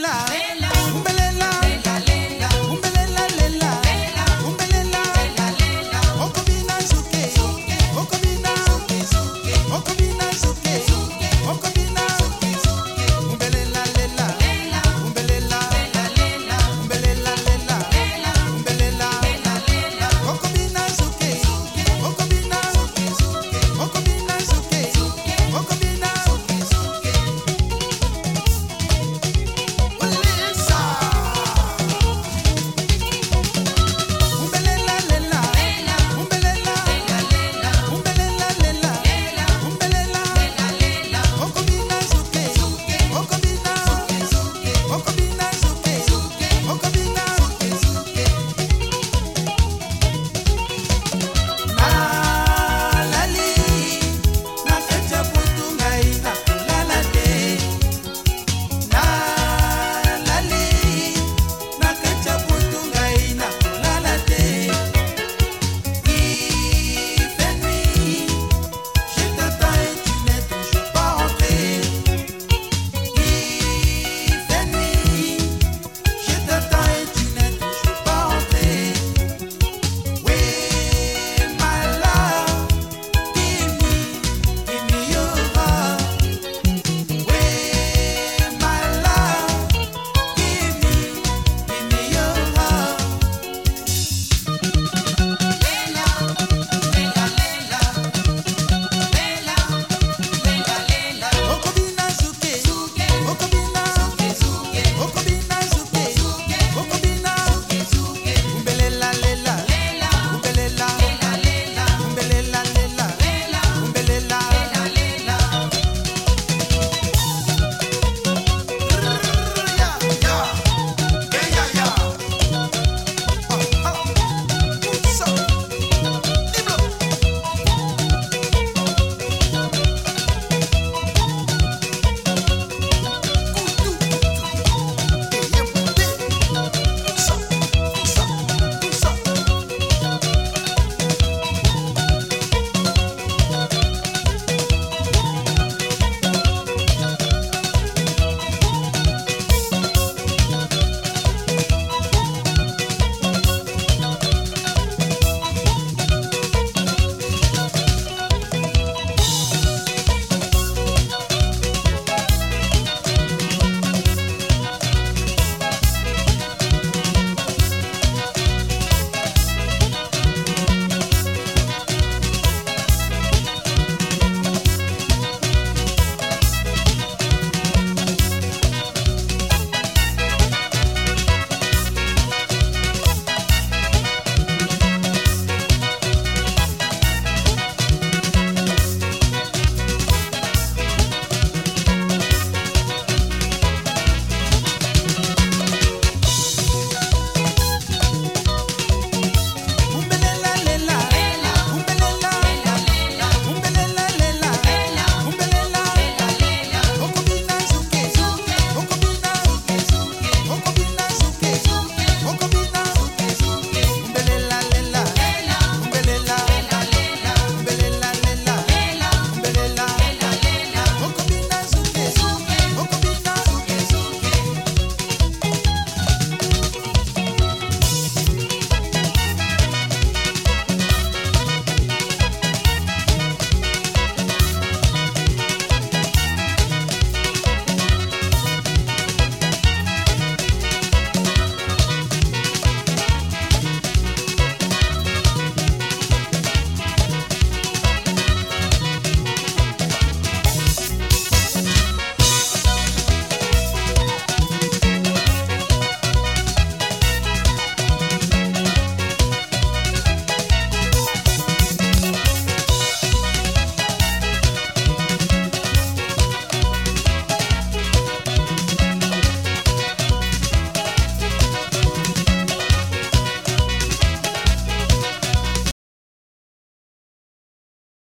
love.